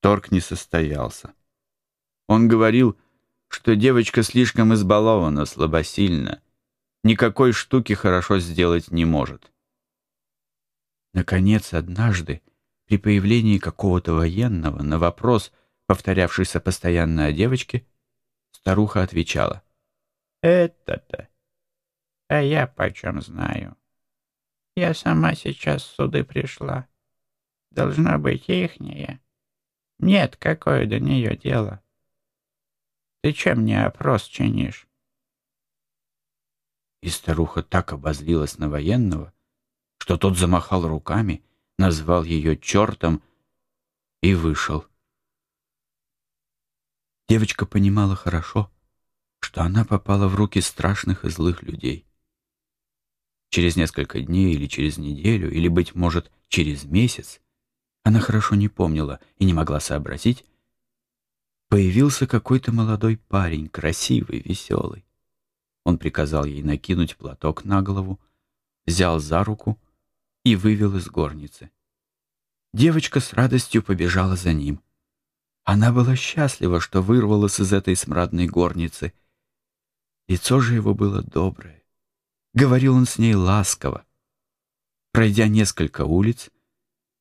Торг не состоялся. Он говорил, что девочка слишком избалована, слабосильна, никакой штуки хорошо сделать не может. Наконец, однажды, при появлении какого-то военного, на вопрос, повторявшийся постоянно о девочке, старуха отвечала. «Это-то? А я почем знаю? Я сама сейчас суды пришла. Должна быть ихняя. Нет, какое до нее дело? Ты чем мне опрос чинишь?» И старуха так обозлилась на военного, что тот замахал руками, назвал ее чертом и вышел. Девочка понимала хорошо, что она попала в руки страшных и злых людей. Через несколько дней или через неделю, или, быть может, через месяц, она хорошо не помнила и не могла сообразить, появился какой-то молодой парень, красивый, веселый. Он приказал ей накинуть платок на голову, взял за руку и вывел из горницы. Девочка с радостью побежала за ним. Она была счастлива, что вырвалась из этой смрадной горницы. Лицо же его было доброе. Говорил он с ней ласково. Пройдя несколько улиц,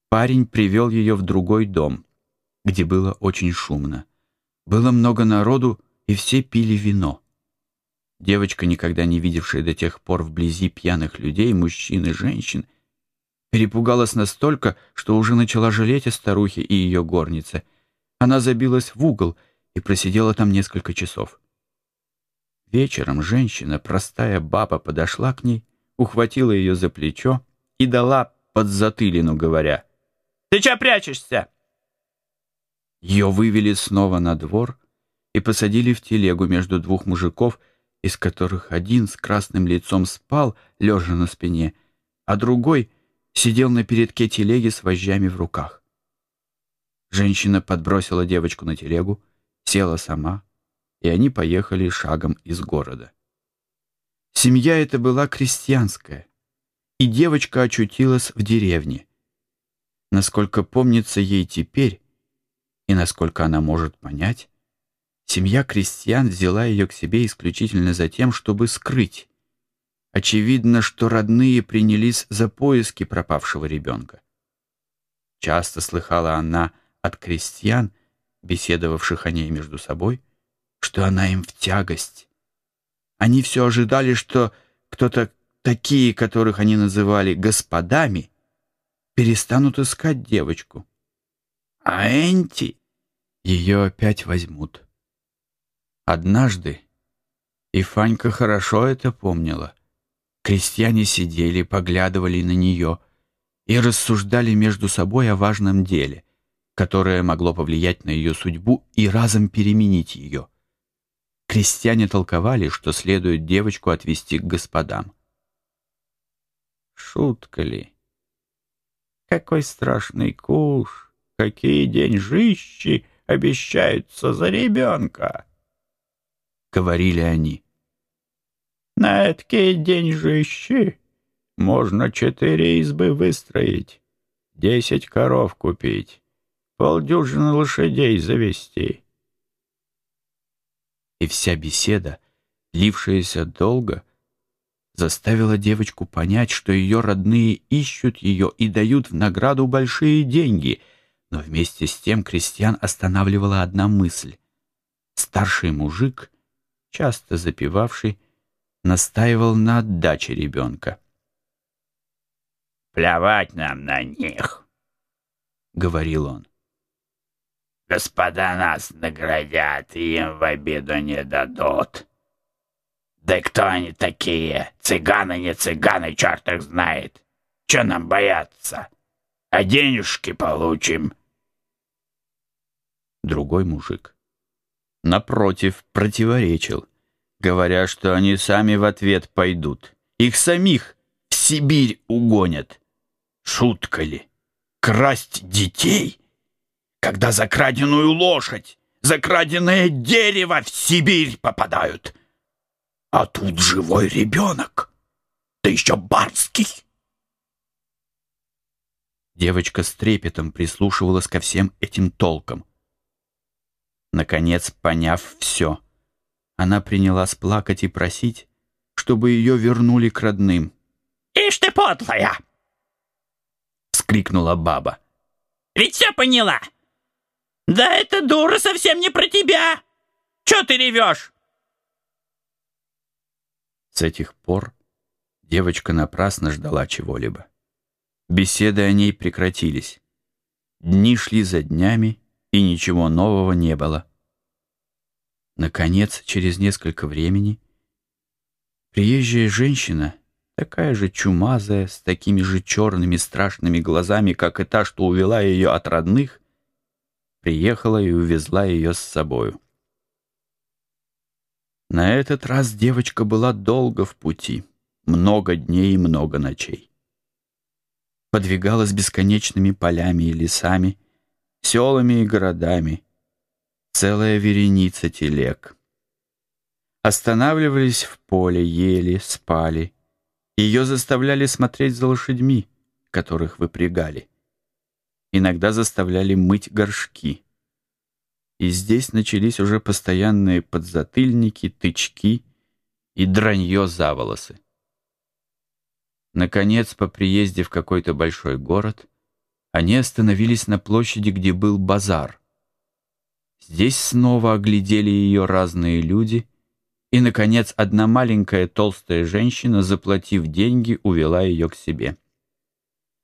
парень привел ее в другой дом, где было очень шумно. Было много народу, и все пили вино. Девочка, никогда не видевшая до тех пор вблизи пьяных людей, мужчин и женщин, перепугалась настолько, что уже начала жалеть о старухе и ее горнице. Она забилась в угол и просидела там несколько часов. Вечером женщина, простая баба, подошла к ней, ухватила ее за плечо и дала под затылину, говоря, «Ты чё прячешься?» Ее вывели снова на двор и посадили в телегу между двух мужиков, из которых один с красным лицом спал, лежа на спине, а другой сидел на передке телеги с вожжами в руках. Женщина подбросила девочку на телегу, села сама, и они поехали шагом из города. Семья эта была крестьянская, и девочка очутилась в деревне. Насколько помнится ей теперь, и насколько она может понять, Семья крестьян взяла ее к себе исключительно за тем, чтобы скрыть. Очевидно, что родные принялись за поиски пропавшего ребенка. Часто слыхала она от крестьян, беседовавших о ней между собой, что она им в тягость. Они все ожидали, что кто-то такие, которых они называли господами, перестанут искать девочку. А Энти ее опять возьмут. Однажды, и Фанька хорошо это помнила, крестьяне сидели, поглядывали на нее и рассуждали между собой о важном деле, которое могло повлиять на ее судьбу и разом переменить ее. Крестьяне толковали, что следует девочку отвести к господам. Шутка ли? Какой страшный куш! Какие деньжищи обещаются за ребенка! — говорили они. «На такие деньжищи можно четыре избы выстроить, десять коров купить, полдюжины лошадей завести». И вся беседа, лившаяся долго, заставила девочку понять, что ее родные ищут ее и дают в награду большие деньги, но вместе с тем крестьян останавливала одна мысль. Старший мужик — часто запивавший, настаивал на отдаче ребенка. «Плевать нам на них», — говорил он. «Господа нас наградят и им в обиду не дадут. Да кто они такие? Цыганы, не цыганы, черт их знает. Че нам бояться? А денежки получим». Другой мужик напротив, противоречил, говоря, что они сами в ответ пойдут. Их самих в Сибирь угонят. Шутка ли? Красть детей? Когда за краденую лошадь, за краденое дерево в Сибирь попадают. А тут живой ребенок, да еще барский. Девочка с трепетом прислушивалась ко всем этим толкам — Наконец, поняв все, она принялась плакать и просить, чтобы ее вернули к родным. «Ишь ты, подлая!» — вскрикнула баба. «Ведь все поняла! Да эта дура совсем не про тебя! Че ты ревешь?» С этих пор девочка напрасно ждала чего-либо. Беседы о ней прекратились. Дни шли за днями, и ничего нового не было. Наконец, через несколько времени, приезжая женщина, такая же чумазая, с такими же черными страшными глазами, как и та, что увела ее от родных, приехала и увезла ее с собою. На этот раз девочка была долго в пути, много дней и много ночей. Подвигалась бесконечными полями и лесами, селами и городами, целая вереница телег. Останавливались в поле, ели, спали. Ее заставляли смотреть за лошадьми, которых выпрягали. Иногда заставляли мыть горшки. И здесь начались уже постоянные подзатыльники, тычки и дранье за волосы. Наконец, по приезде в какой-то большой город, они остановились на площади, где был базар. Здесь снова оглядели ее разные люди, и, наконец, одна маленькая толстая женщина, заплатив деньги, увела ее к себе.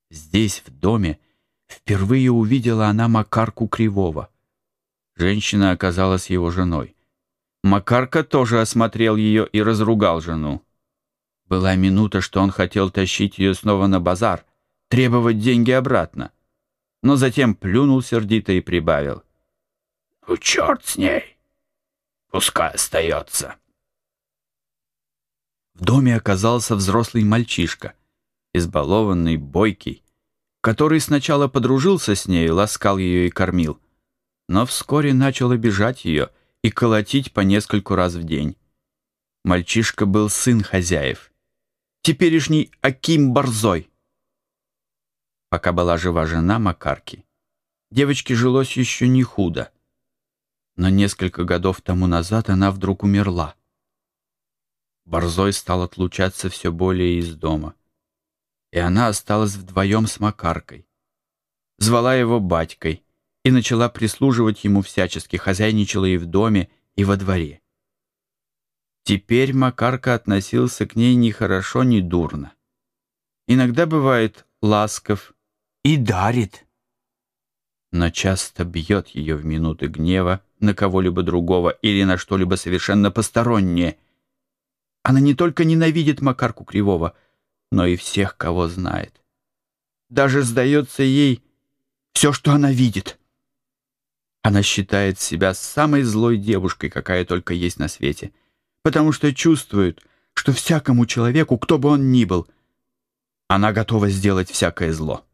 Здесь, в доме, впервые увидела она Макарку Кривого. Женщина оказалась его женой. Макарка тоже осмотрел ее и разругал жену. Была минута, что он хотел тащить ее снова на базар, требовать деньги обратно. Но затем плюнул сердито и прибавил. «Ну, черт с ней! Пускай остается!» В доме оказался взрослый мальчишка, избалованный, бойкий, который сначала подружился с ней, ласкал ее и кормил, но вскоре начал обижать ее и колотить по нескольку раз в день. Мальчишка был сын хозяев, теперешний Аким Борзой. Пока была жива жена Макарки, девочке жилось еще не худо. Но несколько годов тому назад она вдруг умерла. Борзой стал отлучаться все более из дома, и она осталась вдвоем с Макаркой. Звала его батькой и начала прислуживать ему всячески, хозяйничала и в доме, и во дворе. Теперь Макарка относился к ней ни хорошо, ни дурно. Иногда бывает ласков и дарит, но часто бьет ее в минуты гнева на кого-либо другого или на что-либо совершенно постороннее. Она не только ненавидит Макарку Кривого, но и всех, кого знает. Даже сдается ей все, что она видит. Она считает себя самой злой девушкой, какая только есть на свете — потому что чувствует, что всякому человеку, кто бы он ни был, она готова сделать всякое зло.